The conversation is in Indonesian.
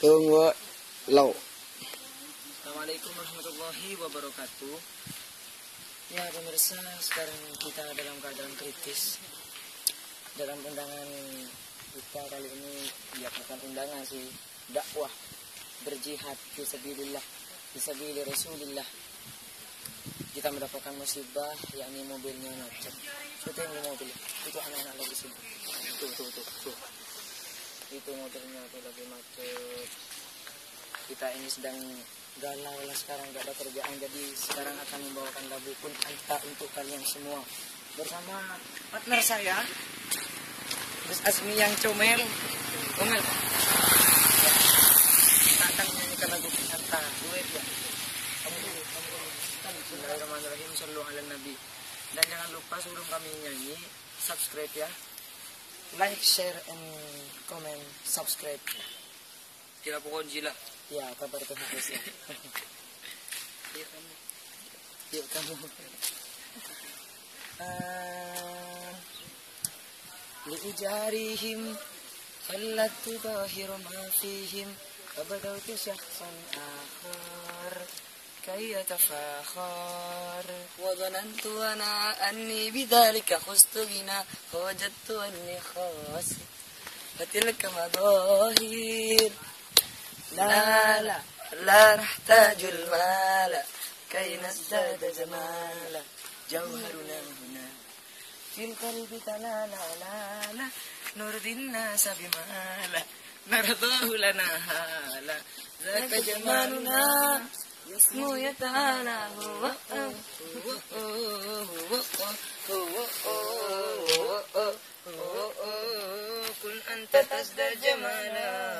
Lau. Assalamualaikum warahmatullahi wabarakatuh. Ya pemirsa, sekarang kita dalam keadaan kritis. Dalam undangan kita kali ini, ya bukan undangan sih, dakwah berjihad fisabilillah, fisabili Rasulillah. Kita mendapatkan musibah, yakni mobilnya macet. Syuting di mobil, itu anak-anak lagi sibuk. Tuh, tuh, tuh. Itu mobilnya tuh lagi macet kita ini sedang galau lah sekarang gak ada kerjaan jadi sekarang akan membawakan lagu pun anta untuk kalian semua. Bersama partner saya Gus Asmi yang comel. Comel. Kita akan menyanyikan lagu pun anta. Duet ya? Kamu Bismillahirrahmanirrahim. Sallu Nabi. Dan jangan lupa sebelum kami nyanyi subscribe ya. Like share and comment subscribe. Sila po Jila. Ya, kabar ko harus ya. Iya kamu. Yuk kamu. لإجارهم خلت تظاهر ما فيهم فبدوت شخصا آخر كي يتفاخر وظننت أنا أني بذلك خست غنى فوجدت أني خاسر فتلك مظاهر لا لا لا نحتاج المال كي نزداد جمالا جوهرنا هنا في القلب لا لا لا لا نرضي الناس بما لا نرضاه لنا هالا ذاك جمالنا يسمو يتعالى هو هو هو هو هو هو كن أنت تزداد جمالا